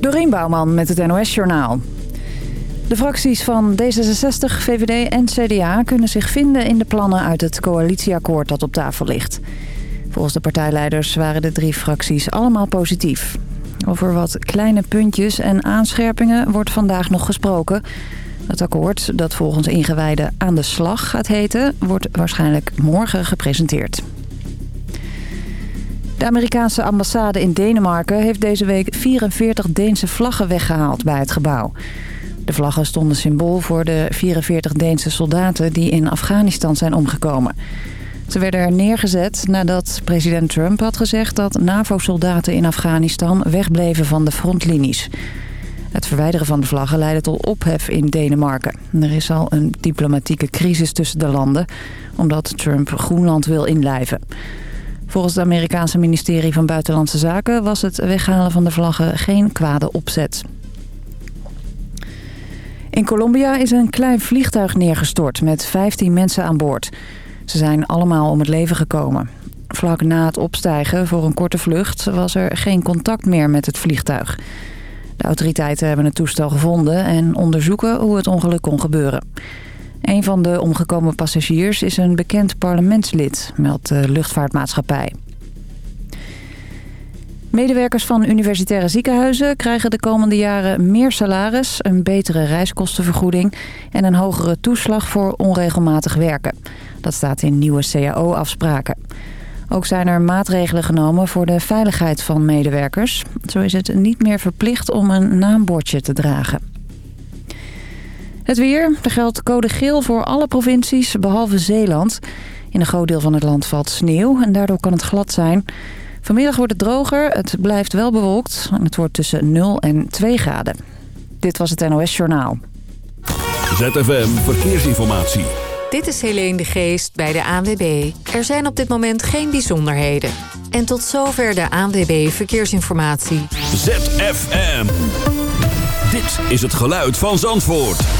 Dorien Bouwman met het NOS Journaal. De fracties van D66, VVD en CDA kunnen zich vinden in de plannen uit het coalitieakkoord dat op tafel ligt. Volgens de partijleiders waren de drie fracties allemaal positief. Over wat kleine puntjes en aanscherpingen wordt vandaag nog gesproken. Het akkoord, dat volgens ingewijden aan de slag gaat heten, wordt waarschijnlijk morgen gepresenteerd. De Amerikaanse ambassade in Denemarken heeft deze week 44 Deense vlaggen weggehaald bij het gebouw. De vlaggen stonden symbool voor de 44 Deense soldaten die in Afghanistan zijn omgekomen. Ze werden er neergezet nadat president Trump had gezegd dat NAVO-soldaten in Afghanistan wegbleven van de frontlinies. Het verwijderen van de vlaggen leidde tot ophef in Denemarken. Er is al een diplomatieke crisis tussen de landen, omdat Trump Groenland wil inlijven. Volgens het Amerikaanse ministerie van Buitenlandse Zaken was het weghalen van de vlaggen geen kwade opzet. In Colombia is een klein vliegtuig neergestort met 15 mensen aan boord. Ze zijn allemaal om het leven gekomen. Vlak na het opstijgen voor een korte vlucht was er geen contact meer met het vliegtuig. De autoriteiten hebben het toestel gevonden en onderzoeken hoe het ongeluk kon gebeuren. Een van de omgekomen passagiers is een bekend parlementslid, meldt de luchtvaartmaatschappij. Medewerkers van universitaire ziekenhuizen krijgen de komende jaren meer salaris, een betere reiskostenvergoeding en een hogere toeslag voor onregelmatig werken. Dat staat in nieuwe CAO-afspraken. Ook zijn er maatregelen genomen voor de veiligheid van medewerkers. Zo is het niet meer verplicht om een naambordje te dragen. Het weer. Er geldt code geel voor alle provincies, behalve Zeeland. In een groot deel van het land valt sneeuw en daardoor kan het glad zijn. Vanmiddag wordt het droger, het blijft wel bewolkt. En het wordt tussen 0 en 2 graden. Dit was het NOS Journaal. ZFM Verkeersinformatie. Dit is Helene de Geest bij de ANWB. Er zijn op dit moment geen bijzonderheden. En tot zover de ANWB Verkeersinformatie. ZFM. Dit is het geluid van Zandvoort.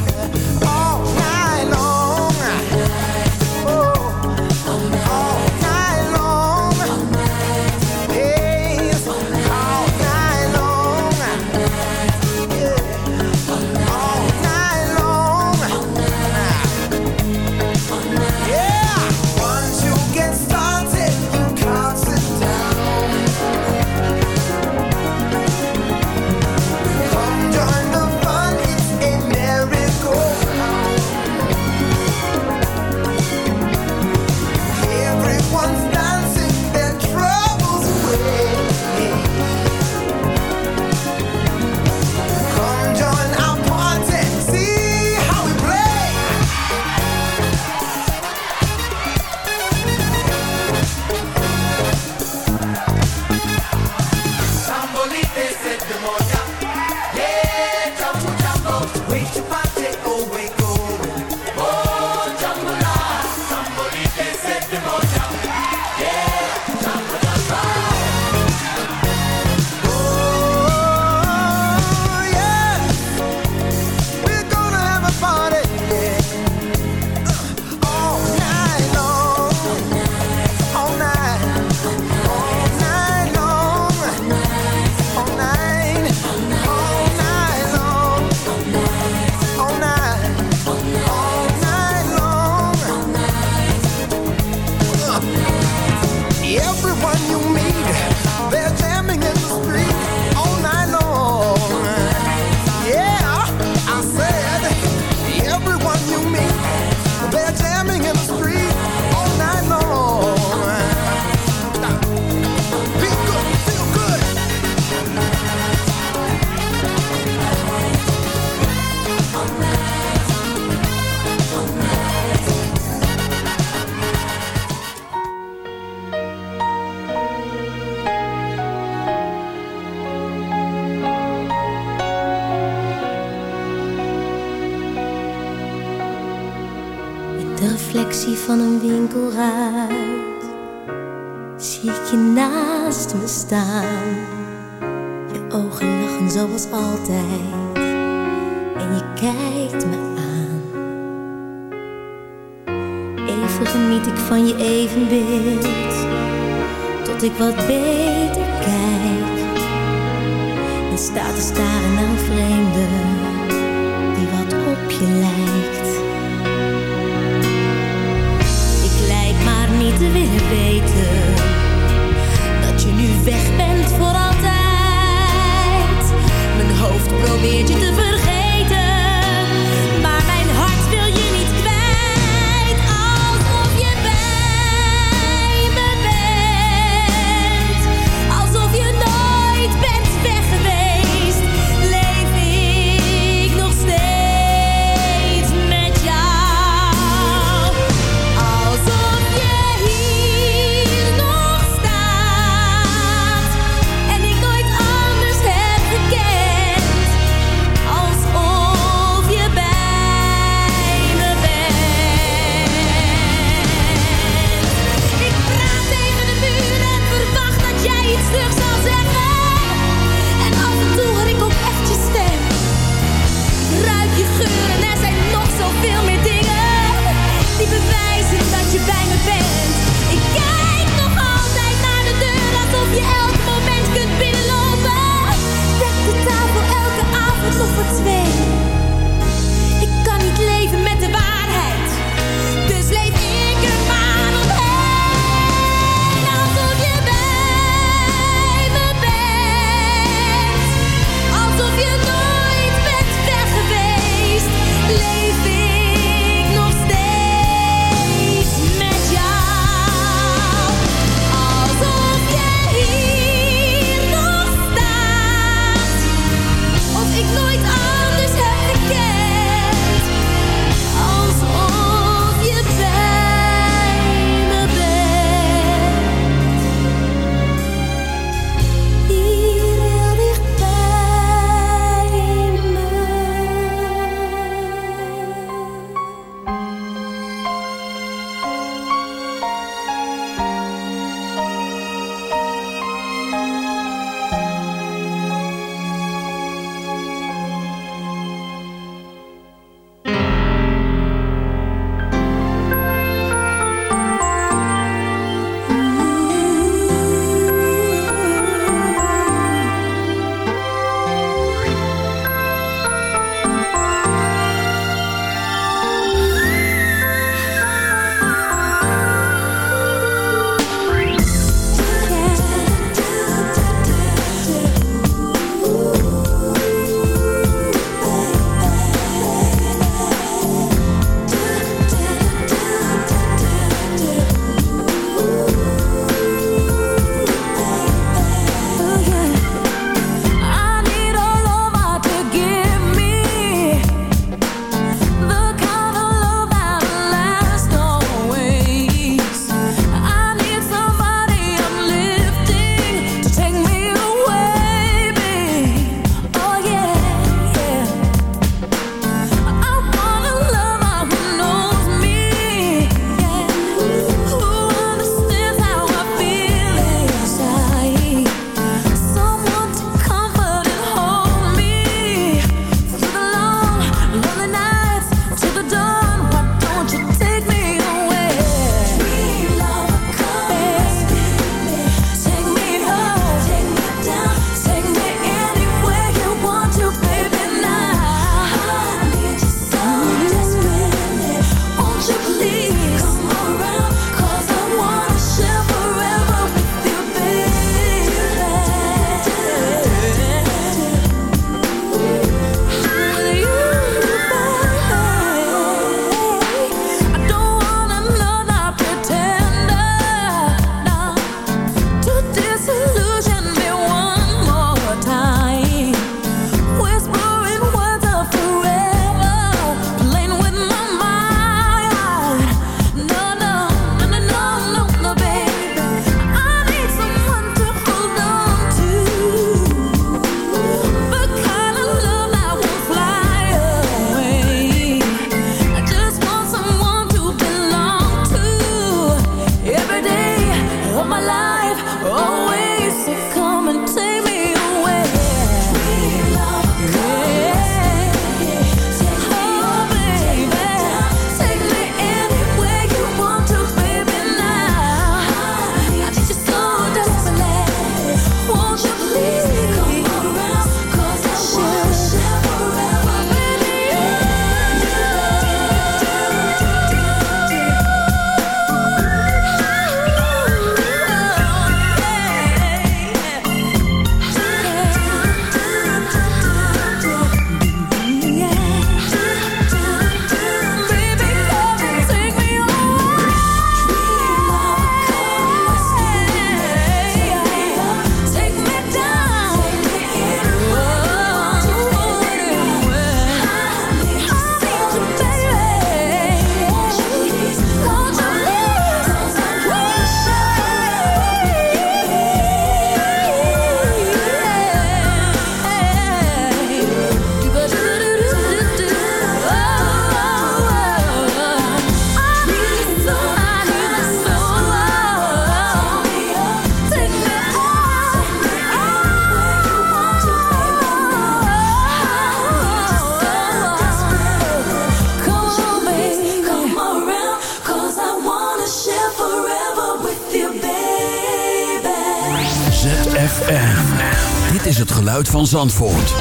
ZFM. Dit is het geluid van Zandvoort.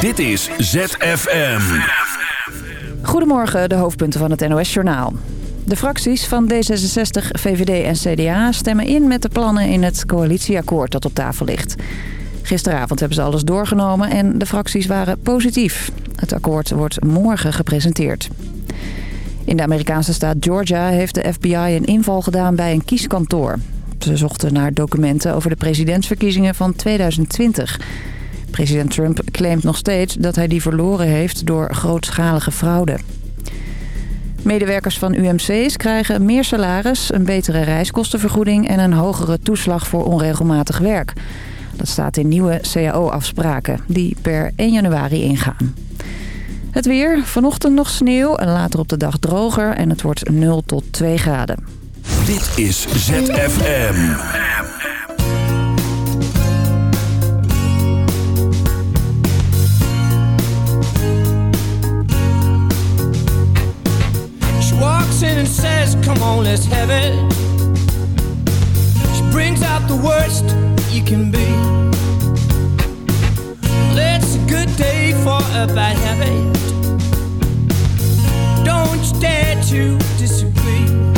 Dit is ZFM. Goedemorgen, de hoofdpunten van het NOS-journaal. De fracties van D66, VVD en CDA stemmen in met de plannen in het coalitieakkoord dat op tafel ligt. Gisteravond hebben ze alles doorgenomen en de fracties waren positief. Het akkoord wordt morgen gepresenteerd. In de Amerikaanse staat Georgia heeft de FBI een inval gedaan bij een kieskantoor. Ze zochten naar documenten over de presidentsverkiezingen van 2020. President Trump claimt nog steeds dat hij die verloren heeft door grootschalige fraude. Medewerkers van UMC's krijgen meer salaris, een betere reiskostenvergoeding... en een hogere toeslag voor onregelmatig werk. Dat staat in nieuwe CAO-afspraken die per 1 januari ingaan. Het weer, vanochtend nog sneeuw en later op de dag droger en het wordt 0 tot 2 graden. Dit is ZFM. She walks in and says, come on, let's have it. She brings out the worst you can be. It's a good day for a bad habit. Don't you dare to disagree.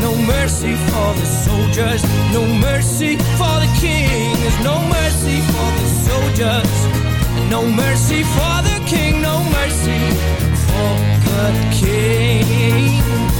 No mercy for the soldiers No mercy for the king There's no mercy for the soldiers and No mercy for the king No mercy for the king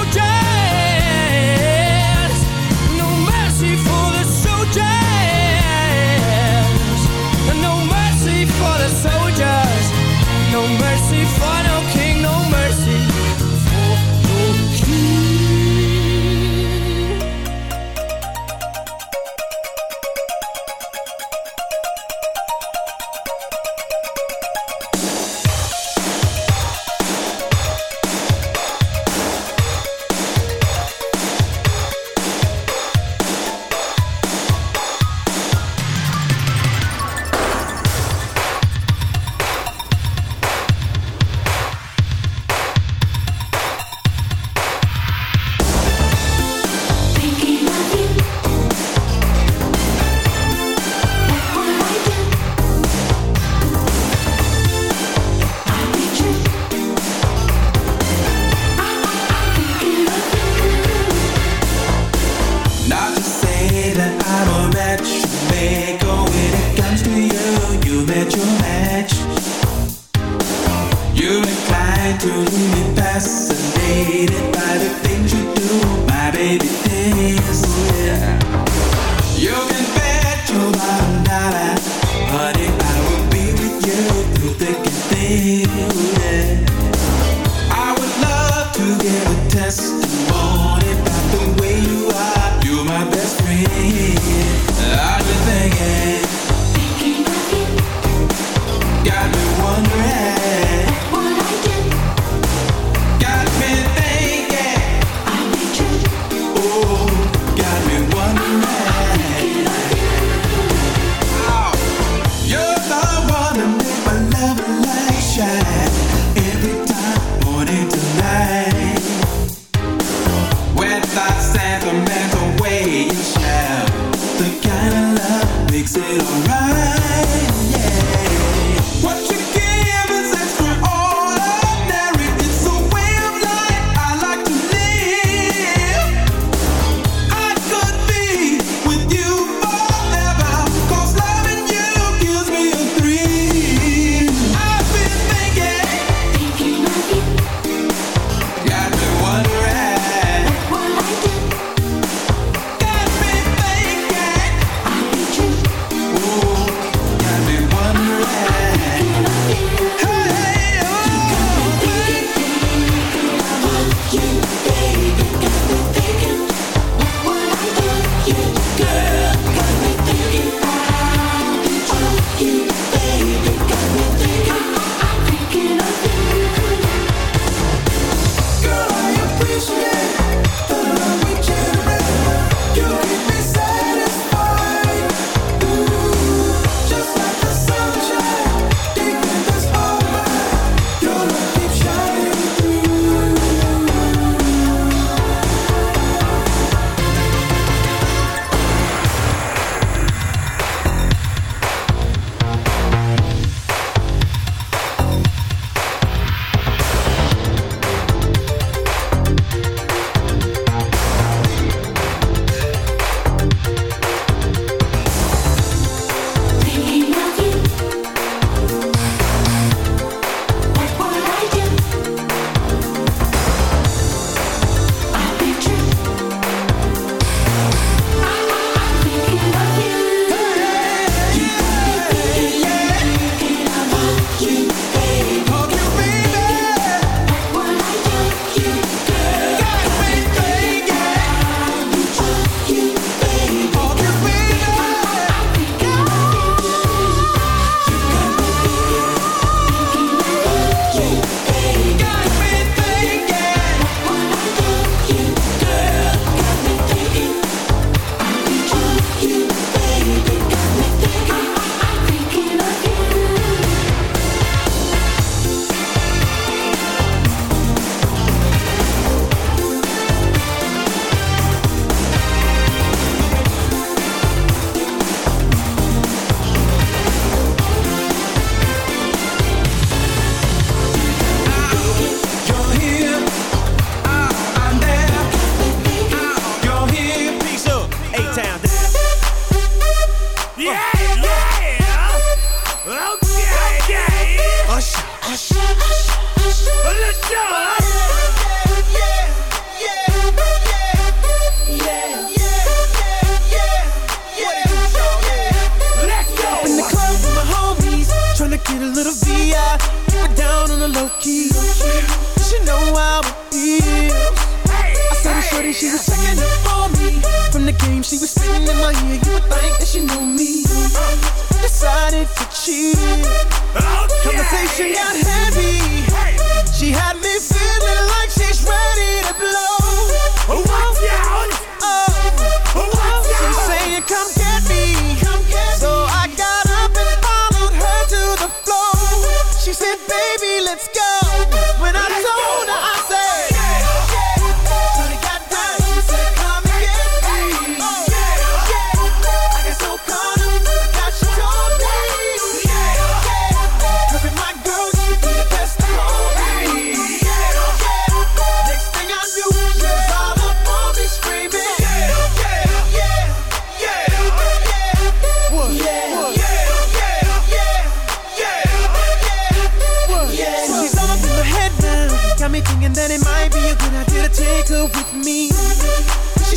Mercy for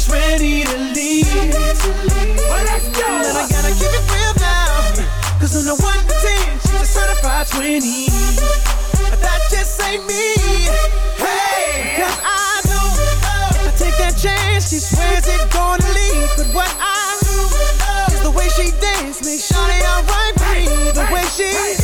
she's ready to leave. Well, let's go. Then I gotta keep it real now. Cause on the 1 to 10, she's a certified 20. That just ain't me. Hey! Cause I know if I take that chance, she swears it's gonna leave. But what I know is the way she dance makes sure they alright. The way she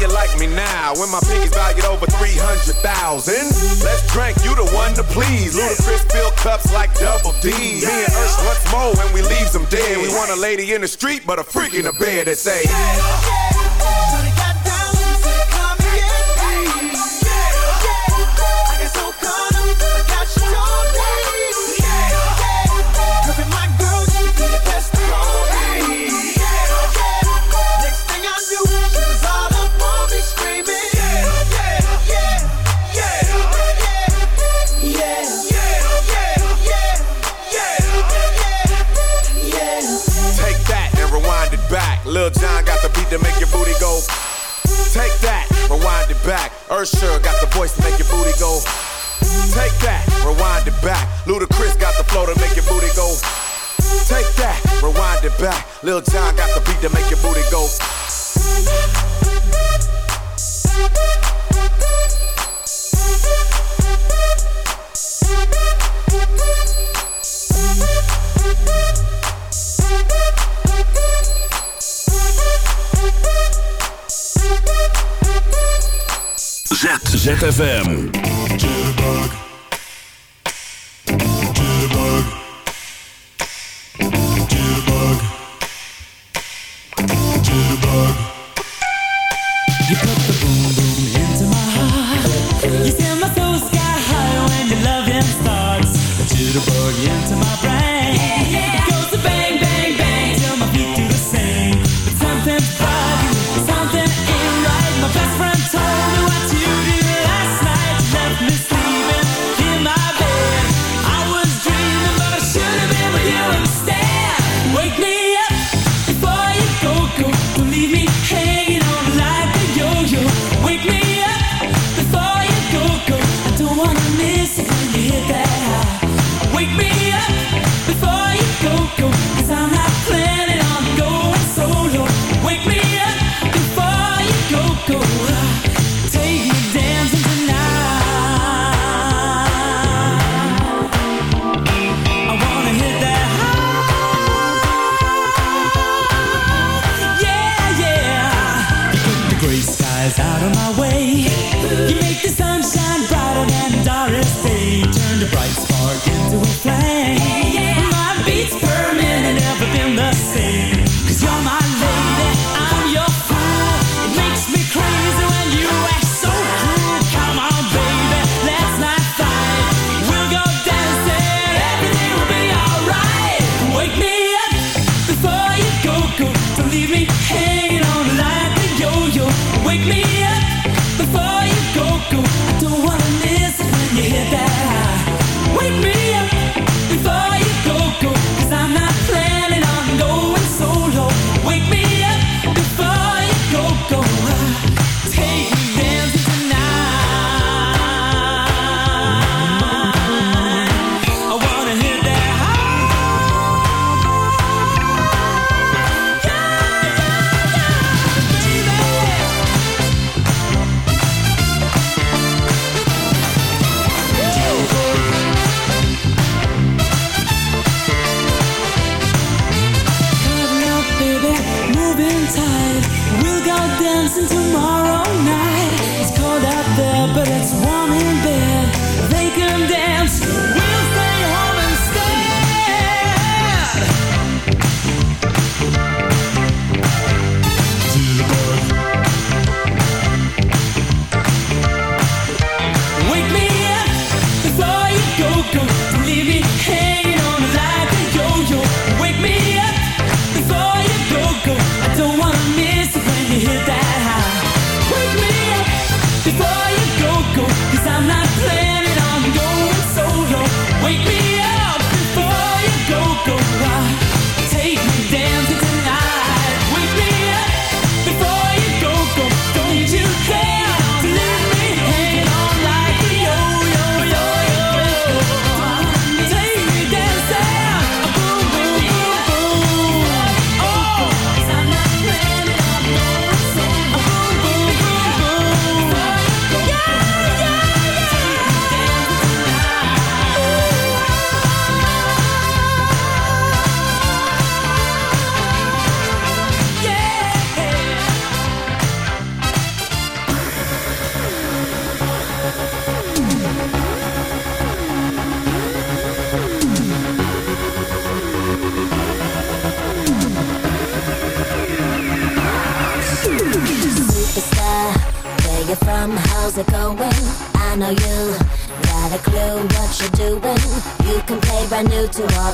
You like me now when my pinky's valued over 300,000? Let's drink, you the one to please. Ludacris fill cups like double D. Me and Ursh once more when we leaves them dead. We want a lady in the street, but a freak in the bed that say, go. Cause I'm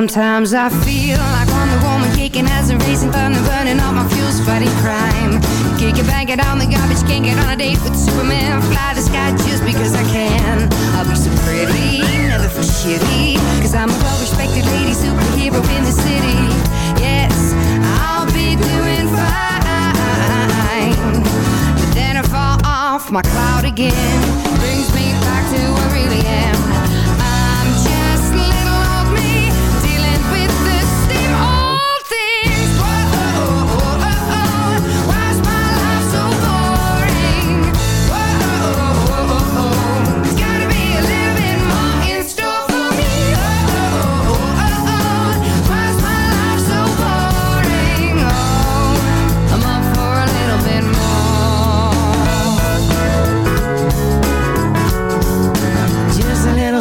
Sometimes I feel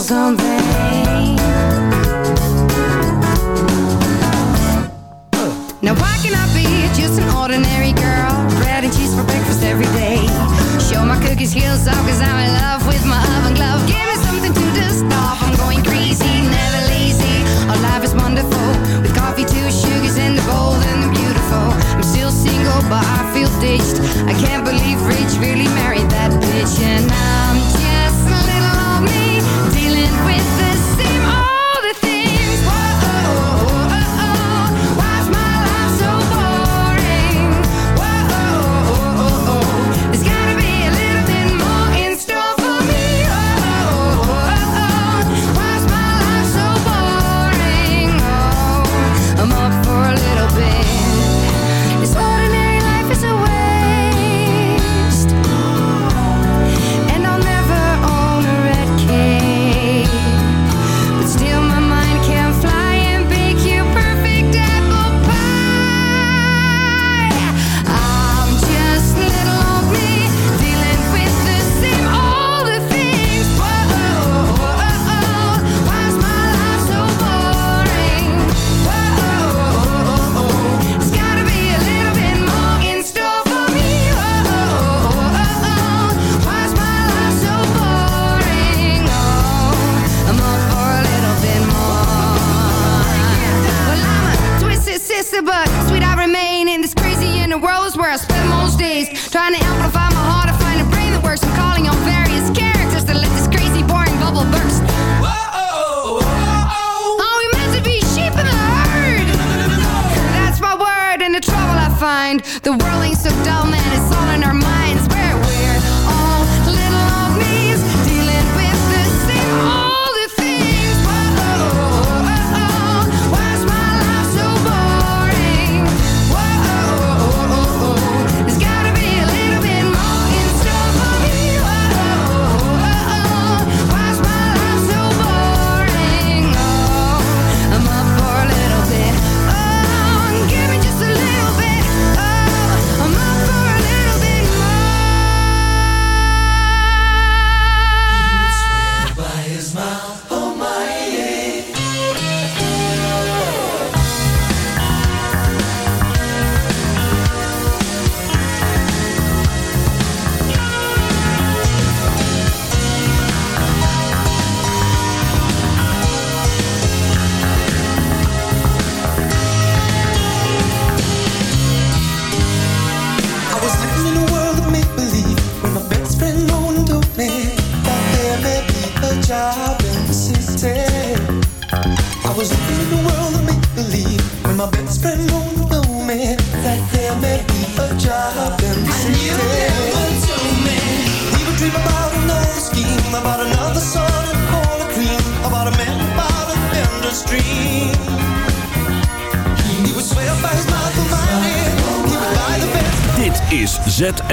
something. The